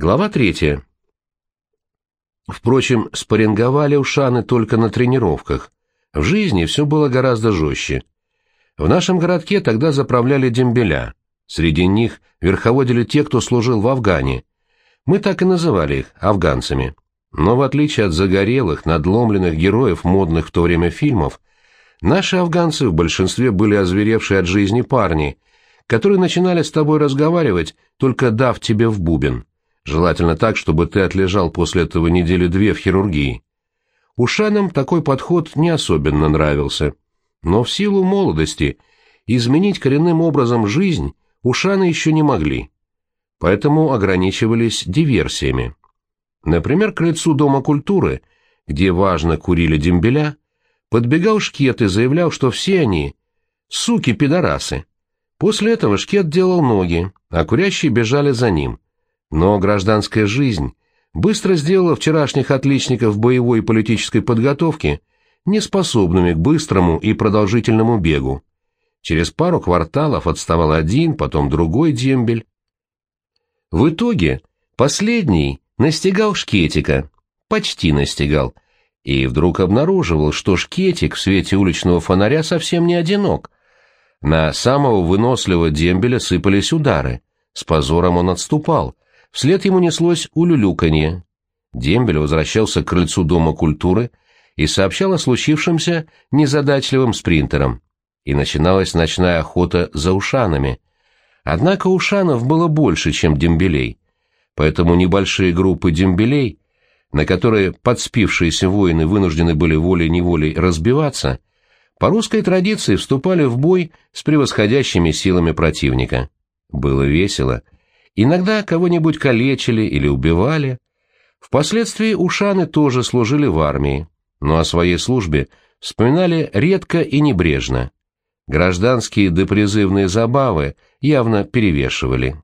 Глава третья. Впрочем, спарринговали ушаны только на тренировках. В жизни все было гораздо жестче. В нашем городке тогда заправляли дембеля. Среди них верховодили те, кто служил в Афгане. Мы так и называли их афганцами. Но в отличие от загорелых, надломленных героев модных в то время фильмов, наши афганцы в большинстве были озверевшие от жизни парни, которые начинали с тобой разговаривать, только дав тебе в бубен. Желательно так, чтобы ты отлежал после этого недели-две в хирургии. Ушанам такой подход не особенно нравился. Но в силу молодости изменить коренным образом жизнь ушаны еще не могли. Поэтому ограничивались диверсиями. Например, к лицу Дома культуры, где важно курили дембеля, подбегал Шкет и заявлял, что все они — суки-пидорасы. После этого Шкет делал ноги, а курящие бежали за ним. Но гражданская жизнь быстро сделала вчерашних отличников боевой и политической подготовки неспособными к быстрому и продолжительному бегу. Через пару кварталов отставал один, потом другой дембель. В итоге последний настигал Шкетика, почти настигал, и вдруг обнаруживал, что Шкетик в свете уличного фонаря совсем не одинок. На самого выносливого дембеля сыпались удары. С позором он отступал. Вслед ему неслось улюлюканье. Дембель возвращался к крыльцу Дома культуры и сообщал о случившемся незадачливым спринтерам. И начиналась ночная охота за ушанами. Однако ушанов было больше, чем дембелей. Поэтому небольшие группы дембелей, на которые подспившиеся воины вынуждены были волей-неволей разбиваться, по русской традиции вступали в бой с превосходящими силами противника. Было весело — Иногда кого-нибудь калечили или убивали. Впоследствии ушаны тоже служили в армии, но о своей службе вспоминали редко и небрежно. Гражданские допризывные забавы явно перевешивали.